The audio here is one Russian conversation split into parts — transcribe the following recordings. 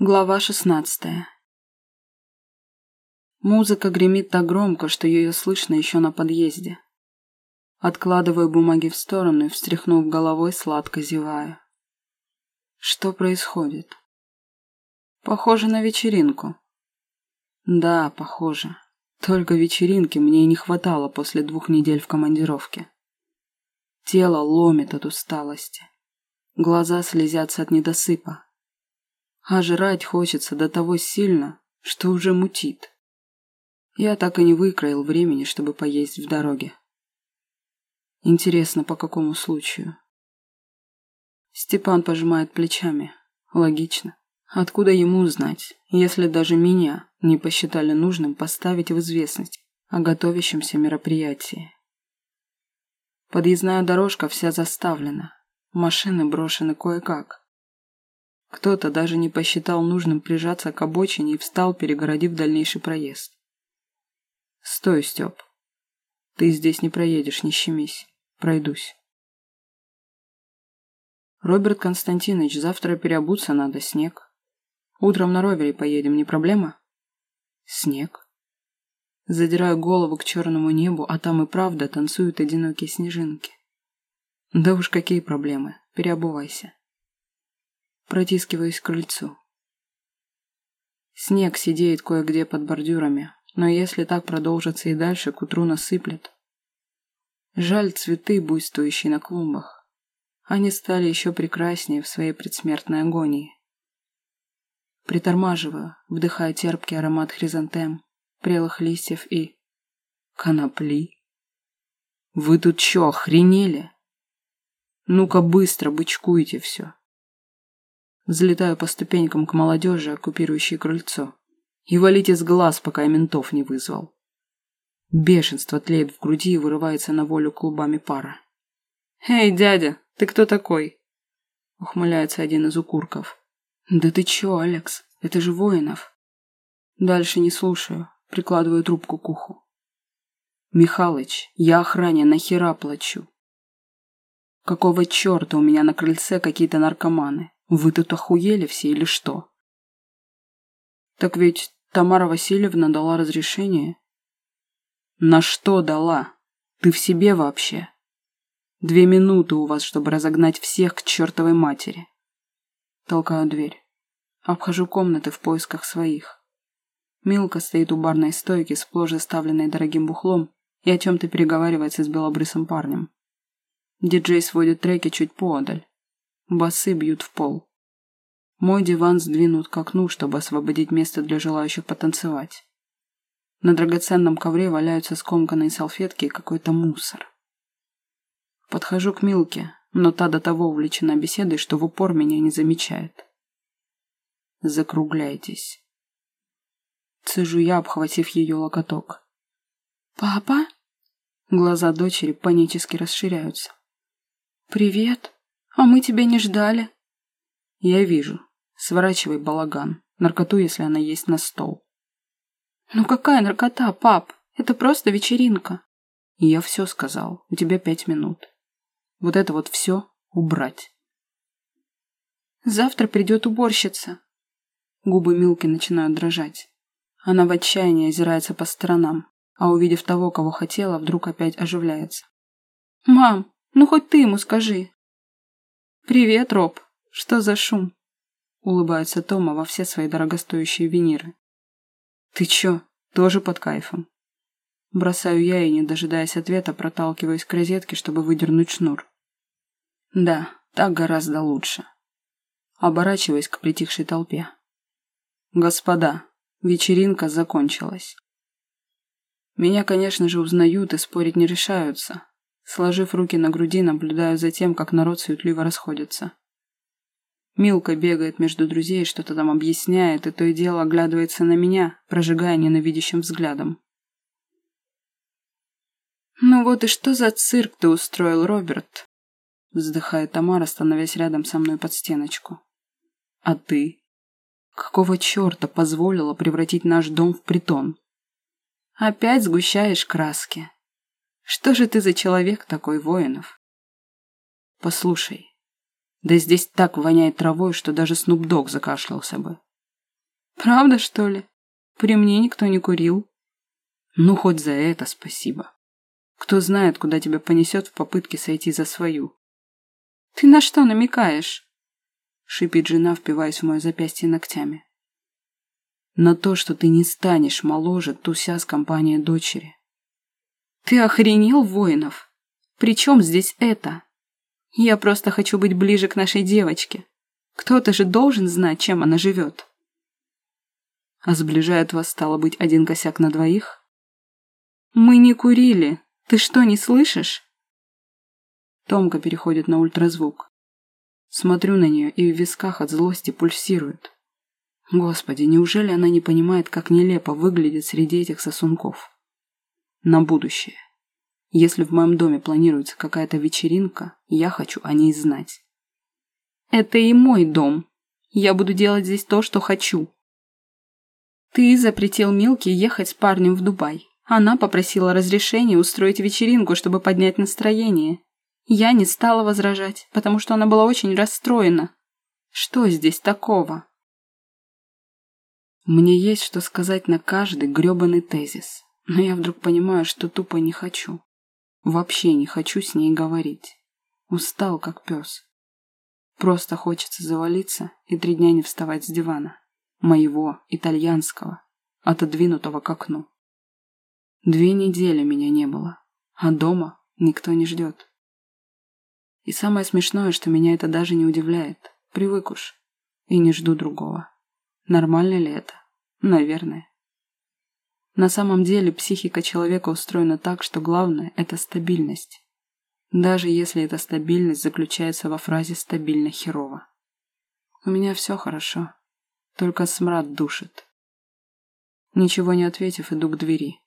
Глава шестнадцатая Музыка гремит так громко, что ее слышно еще на подъезде. Откладываю бумаги в сторону и, встряхнув головой, сладко зеваю. Что происходит? Похоже на вечеринку. Да, похоже. Только вечеринки мне и не хватало после двух недель в командировке. Тело ломит от усталости. Глаза слезятся от недосыпа. А жрать хочется до того сильно, что уже мутит. Я так и не выкроил времени, чтобы поесть в дороге. Интересно, по какому случаю? Степан пожимает плечами. Логично. Откуда ему знать, если даже меня не посчитали нужным поставить в известность о готовящемся мероприятии? Подъездная дорожка вся заставлена. Машины брошены кое-как. Кто-то даже не посчитал нужным прижаться к обочине и встал, перегородив дальнейший проезд. «Стой, Степ. Ты здесь не проедешь, не щемись. Пройдусь». «Роберт Константинович, завтра переобуться надо, снег. Утром на ровере поедем, не проблема?» «Снег?» Задираю голову к черному небу, а там и правда танцуют одинокие снежинки. «Да уж какие проблемы, переобувайся». Протискиваюсь к крыльцу. Снег сидеет кое-где под бордюрами, но если так продолжится и дальше, к утру насыплет. Жаль цветы, буйствующие на клумбах. Они стали еще прекраснее в своей предсмертной агонии. Притормаживаю, вдыхая терпкий аромат хризантем, прелых листьев и... конопли. Вы тут че, охренели? Ну-ка быстро бычкуйте все. Взлетаю по ступенькам к молодежи, оккупирующей крыльцо. И валите с глаз, пока я ментов не вызвал. Бешенство тлеет в груди и вырывается на волю клубами пара. «Эй, дядя, ты кто такой?» Ухмыляется один из укурков. «Да ты чё, Алекс? Это же Воинов». Дальше не слушаю, прикладываю трубку к уху. «Михалыч, я охране нахера плачу?» «Какого черта у меня на крыльце какие-то наркоманы? Вы тут охуели все или что? Так ведь Тамара Васильевна дала разрешение. На что дала? Ты в себе вообще? Две минуты у вас, чтобы разогнать всех к чертовой матери. Толкаю дверь. Обхожу комнаты в поисках своих. Милка стоит у барной стойки, сплошь заставленной дорогим бухлом, и о чем-то переговаривается с белобрысым парнем. Диджей сводит треки чуть поодаль. Басы бьют в пол. Мой диван сдвинут к окну, чтобы освободить место для желающих потанцевать. На драгоценном ковре валяются скомканные салфетки и какой-то мусор. Подхожу к Милке, но та до того увлечена беседой, что в упор меня не замечает. Закругляйтесь. Цежу я, обхватив ее локоток. «Папа?» Глаза дочери панически расширяются. «Привет!» «А мы тебя не ждали». «Я вижу. Сворачивай балаган. Наркоту, если она есть на стол». «Ну какая наркота, пап? Это просто вечеринка». «Я все сказал. У тебя пять минут. Вот это вот все убрать». «Завтра придет уборщица». Губы Милки начинают дрожать. Она в отчаянии озирается по сторонам, а увидев того, кого хотела, вдруг опять оживляется. «Мам, ну хоть ты ему скажи, «Привет, Роб. Что за шум?» Улыбается Тома во все свои дорогостоящие виниры. «Ты чё, тоже под кайфом?» Бросаю я и, не дожидаясь ответа, проталкиваюсь к розетке, чтобы выдернуть шнур. «Да, так гораздо лучше». Оборачиваясь к притихшей толпе. «Господа, вечеринка закончилась». Меня, конечно же, узнают и спорить не решаются, Сложив руки на груди, наблюдаю за тем, как народ суетливо расходится. Милка бегает между друзей, что-то там объясняет, и то и дело оглядывается на меня, прожигая ненавидящим взглядом. «Ну вот и что за цирк ты устроил, Роберт?» Вздыхает Тамара, становясь рядом со мной под стеночку. «А ты? Какого черта позволила превратить наш дом в притон?» «Опять сгущаешь краски», что же ты за человек такой, воинов? Послушай, да здесь так воняет травой, что даже Снуп Дог закашлялся бы. Правда, что ли? При мне никто не курил. Ну, хоть за это спасибо. Кто знает, куда тебя понесет в попытке сойти за свою. Ты на что намекаешь? Шипит жена, впиваясь в мое запястье ногтями. На то, что ты не станешь моложе, туся с компанией дочери. Ты охренел, воинов? Причем здесь это? Я просто хочу быть ближе к нашей девочке. Кто-то же должен знать, чем она живет. А сближает вас, стало быть, один косяк на двоих? Мы не курили. Ты что, не слышишь? Томка переходит на ультразвук. Смотрю на нее, и в висках от злости пульсирует. Господи, неужели она не понимает, как нелепо выглядит среди этих сосунков? На будущее. Если в моем доме планируется какая-то вечеринка, я хочу о ней знать. Это и мой дом. Я буду делать здесь то, что хочу. Ты запретил Милке ехать с парнем в Дубай. Она попросила разрешения устроить вечеринку, чтобы поднять настроение. Я не стала возражать, потому что она была очень расстроена. Что здесь такого? Мне есть что сказать на каждый грёбаный тезис, но я вдруг понимаю, что тупо не хочу. Вообще не хочу с ней говорить. Устал, как пес. Просто хочется завалиться и три дня не вставать с дивана. Моего, итальянского, отодвинутого к окну. Две недели меня не было, а дома никто не ждет. И самое смешное, что меня это даже не удивляет. Привык уж. И не жду другого. Нормально ли это? Наверное. На самом деле психика человека устроена так, что главное – это стабильность. Даже если эта стабильность заключается во фразе «стабильно херово». У меня все хорошо, только смрад душит. Ничего не ответив, иду к двери.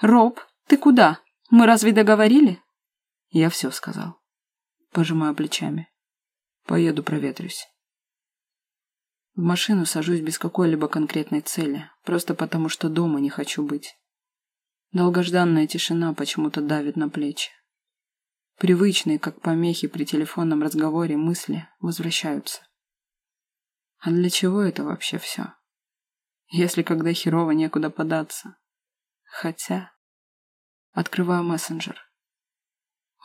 «Роб, ты куда? Мы разве договорили?» Я все сказал. Пожимаю плечами. Поеду проветрюсь. В машину сажусь без какой-либо конкретной цели, просто потому что дома не хочу быть. Долгожданная тишина почему-то давит на плечи. Привычные, как помехи при телефонном разговоре, мысли возвращаются. А для чего это вообще все? Если когда херово некуда податься. Хотя... Открываю мессенджер.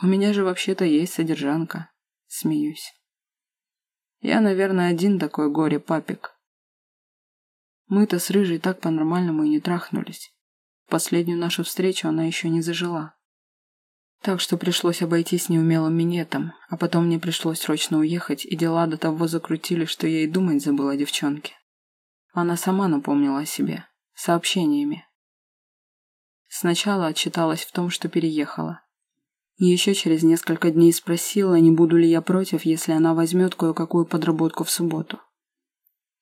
У меня же вообще-то есть содержанка. Смеюсь. Я, наверное, один такой горе-папик. Мы-то с Рыжей так по-нормальному и не трахнулись. Последнюю нашу встречу она еще не зажила. Так что пришлось обойтись неумелым минетом, а потом мне пришлось срочно уехать, и дела до того закрутили, что я и думать забыла о девчонке. Она сама напомнила о себе, сообщениями. Сначала отчиталась в том, что переехала, еще через несколько дней спросила, не буду ли я против, если она возьмет кое-какую подработку в субботу.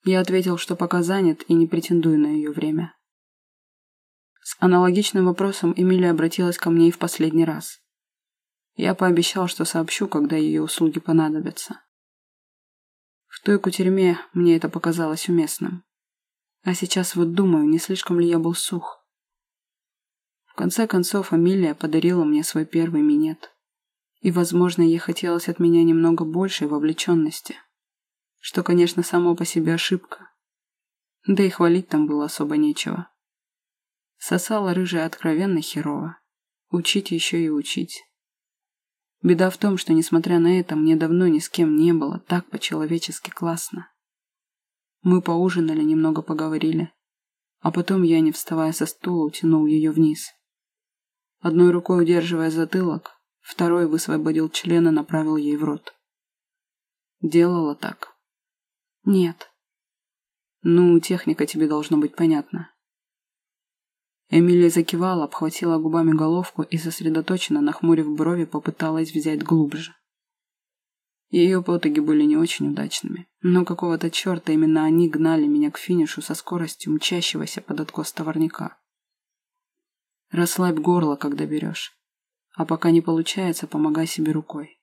Я ответил, что пока занят и не претендую на ее время. С аналогичным вопросом Эмилия обратилась ко мне и в последний раз. Я пообещал, что сообщу, когда ее услуги понадобятся. В той кутерьме мне это показалось уместным. А сейчас вот думаю, не слишком ли я был сух конце концов, Амилия подарила мне свой первый минет. И, возможно, ей хотелось от меня немного большей вовлеченности. Что, конечно, само по себе ошибка. Да и хвалить там было особо нечего. Сосала рыжая откровенно херово. Учить еще и учить. Беда в том, что, несмотря на это, мне давно ни с кем не было так по-человечески классно. Мы поужинали, немного поговорили. А потом я, не вставая со стула, утянул ее вниз. Одной рукой удерживая затылок, второй высвободил член и направил ей в рот. Делала так? Нет. Ну, техника тебе должно быть понятна. Эмилия закивала, обхватила губами головку и, сосредоточенно нахмурив брови, попыталась взять глубже. Ее потуги были не очень удачными, но какого-то черта именно они гнали меня к финишу со скоростью мчащегося под откос товарника. Расслабь горло, когда берешь. А пока не получается, помогай себе рукой.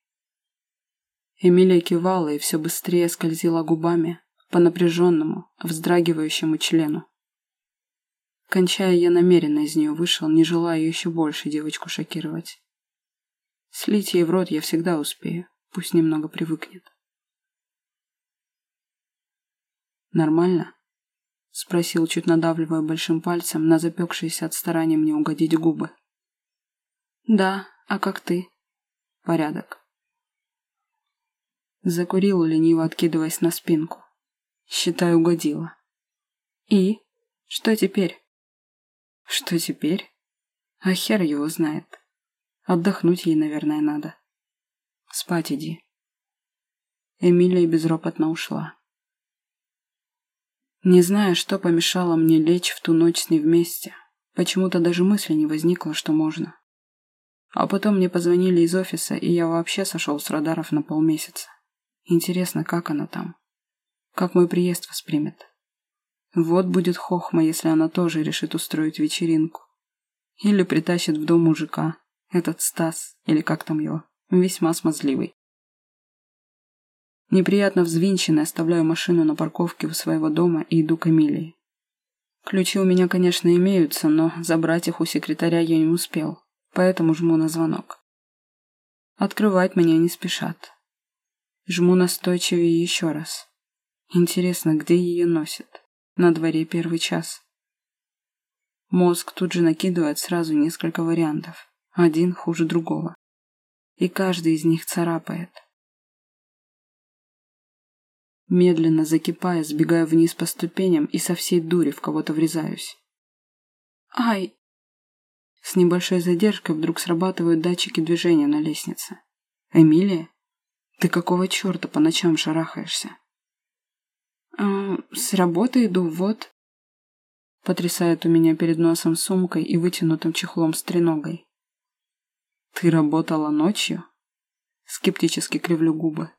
Эмилия кивала и все быстрее скользила губами по напряженному, вздрагивающему члену. Кончая, я намеренно из нее вышел, не желая еще больше девочку шокировать. Слить ей в рот я всегда успею, пусть немного привыкнет. Нормально? Спросил, чуть надавливая большим пальцем на запекшиеся от старания мне угодить губы. Да, а как ты? Порядок. Закурил, лениво откидываясь на спинку. Считай, угодила. И? Что теперь? Что теперь? А хер его знает. Отдохнуть ей, наверное, надо. Спать иди. Эмилия безропотно ушла. Не знаю, что помешало мне лечь в ту ночь с ней вместе. Почему-то даже мысли не возникло, что можно. А потом мне позвонили из офиса, и я вообще сошел с радаров на полмесяца. Интересно, как она там? Как мой приезд воспримет? Вот будет хохма, если она тоже решит устроить вечеринку. Или притащит в дом мужика, этот Стас, или как там его, весьма смазливый. Неприятно взвинченно оставляю машину на парковке у своего дома и иду к Эмилии. Ключи у меня, конечно, имеются, но забрать их у секретаря я не успел поэтому жму на звонок. Открывать меня не спешат. Жму настойчивее еще раз. Интересно, где ее носит? На дворе первый час. Мозг тут же накидывает сразу несколько вариантов. Один хуже другого. И каждый из них царапает. Медленно закипая, сбегаю вниз по ступеням и со всей дури в кого-то врезаюсь. «Ай!» С небольшой задержкой вдруг срабатывают датчики движения на лестнице. «Эмилия? Ты какого черта по ночам шарахаешься?» «Э, «С работы иду, вот». Потрясает у меня перед носом сумкой и вытянутым чехлом с треногой. «Ты работала ночью?» Скептически кривлю губы.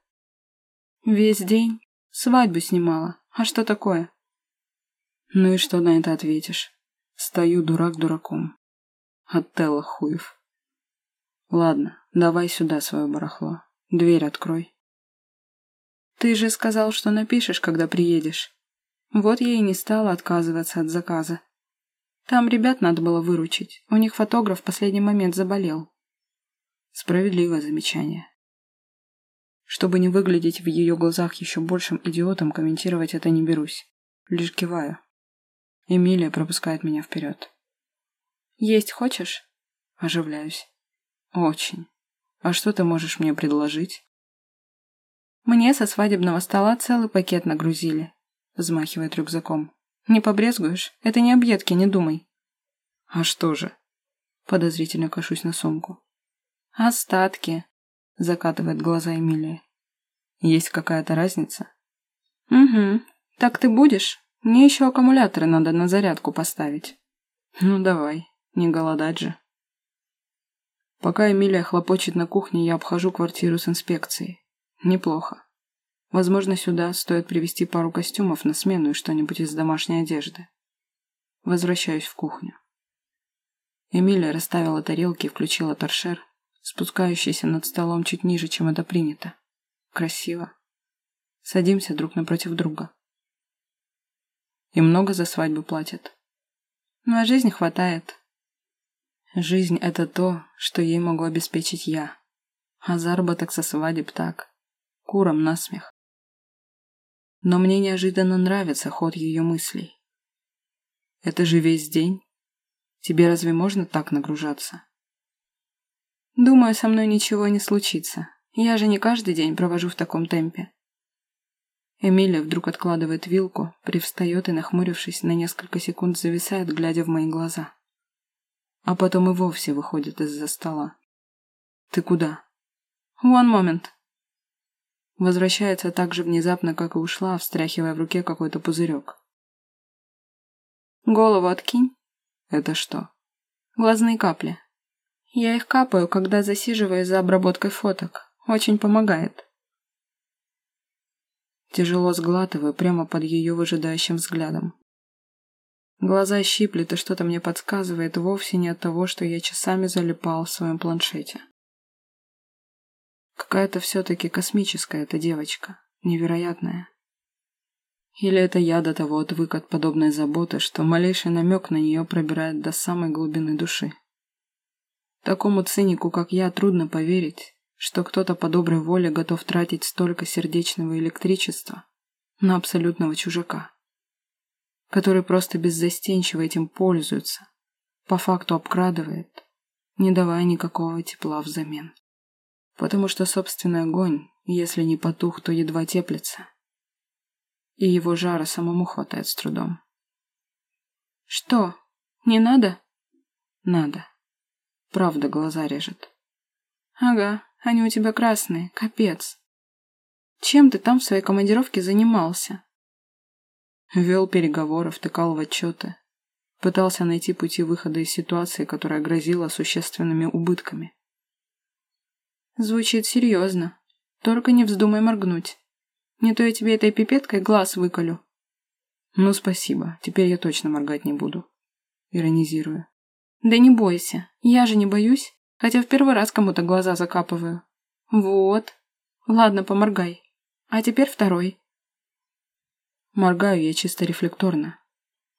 «Весь день. Свадьбу снимала. А что такое?» «Ну и что на это ответишь?» Стою дурак дураком. Отелло хуев. Ладно, давай сюда свое барахло. Дверь открой. Ты же сказал, что напишешь, когда приедешь. Вот я и не стала отказываться от заказа. Там ребят надо было выручить. У них фотограф в последний момент заболел. Справедливое замечание. Чтобы не выглядеть в ее глазах еще большим идиотом, комментировать это не берусь. Лишь киваю. Эмилия пропускает меня вперед. «Есть хочешь?» Оживляюсь. «Очень. А что ты можешь мне предложить?» «Мне со свадебного стола целый пакет нагрузили», взмахивает рюкзаком. «Не побрезгуешь? Это не объедки, не думай». «А что же?» Подозрительно кашусь на сумку. «Остатки», закатывает глаза Эмилия. «Есть какая-то разница?» «Угу. Так ты будешь? Мне еще аккумуляторы надо на зарядку поставить». «Ну давай, не голодать же. Пока Эмилия хлопочет на кухне, я обхожу квартиру с инспекцией. Неплохо. Возможно, сюда стоит привезти пару костюмов на смену и что-нибудь из домашней одежды. Возвращаюсь в кухню. Эмилия расставила тарелки и включила торшер, спускающийся над столом чуть ниже, чем это принято. Красиво. Садимся друг напротив друга. И много за свадьбу платят. Ну, а жизни хватает. Жизнь — это то, что ей могу обеспечить я. А заработок со свадеб так. Курам насмех. Но мне неожиданно нравится ход ее мыслей. Это же весь день. Тебе разве можно так нагружаться? Думаю, со мной ничего не случится. Я же не каждый день провожу в таком темпе. Эмилия вдруг откладывает вилку, привстает и, нахмурившись, на несколько секунд зависает, глядя в мои глаза а потом и вовсе выходит из-за стола. «Ты куда?» «One moment». Возвращается так же внезапно, как и ушла, встряхивая в руке какой-то пузырек. «Голову откинь». «Это что?» «Глазные капли. Я их капаю, когда засиживаюсь за обработкой фоток. Очень помогает». Тяжело сглатываю прямо под ее выжидающим взглядом. Глаза щиплет, и что-то мне подсказывает вовсе не от того, что я часами залипал в своем планшете. Какая-то все-таки космическая эта девочка, невероятная. Или это я до того отвык от подобной заботы, что малейший намек на нее пробирает до самой глубины души. Такому цинику, как я, трудно поверить, что кто-то по доброй воле готов тратить столько сердечного электричества на абсолютного чужака. который просто беззастенчиво этим пользуется, по факту обкрадывает, не давая никакого тепла взамен. Потому что собственный огонь, если не потух, то едва теплится. И его жара самому хватает с трудом. «Что, не надо?» «Надо. Правда, глаза режет». «Ага, они у тебя красные, капец. Чем ты там в своей командировке занимался?» Вел переговоры, втыкал в отчеты. Пытался найти пути выхода из ситуации, которая грозила существенными убытками. Звучит серьезно. Только не вздумай моргнуть. Не то я тебе этой пипеткой глаз выколю. Ну, спасибо. Теперь я точно моргать не буду. Иронизирую. Да не бойся. Я же не боюсь. Хотя в первый раз кому-то глаза закапываю. Вот. Ладно, поморгай. А теперь второй. Моргаю я чисто рефлекторно.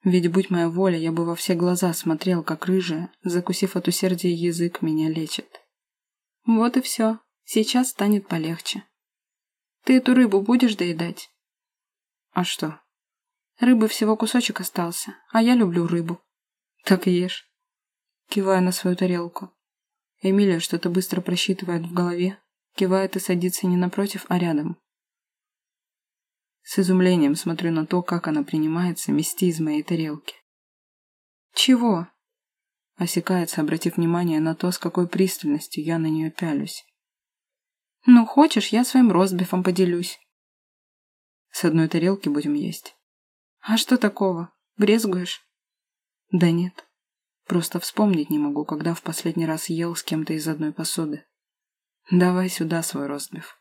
Ведь, будь моя воля, я бы во все глаза смотрел, как рыжая, закусив от усердия язык, меня лечит. Вот и все. Сейчас станет полегче. Ты эту рыбу будешь доедать? А что? Рыбы всего кусочек остался, а я люблю рыбу. Так ешь. Киваю на свою тарелку. Эмилия что-то быстро просчитывает в голове, кивает и садится не напротив, а рядом. С изумлением смотрю на то, как она принимается мести из моей тарелки. «Чего?» Осекается, обратив внимание на то, с какой пристальностью я на нее пялюсь. «Ну, хочешь, я своим ростбифом поделюсь». «С одной тарелки будем есть». «А что такого? Брезгуешь?» «Да нет. Просто вспомнить не могу, когда в последний раз ел с кем-то из одной посуды. Давай сюда свой ростбиф».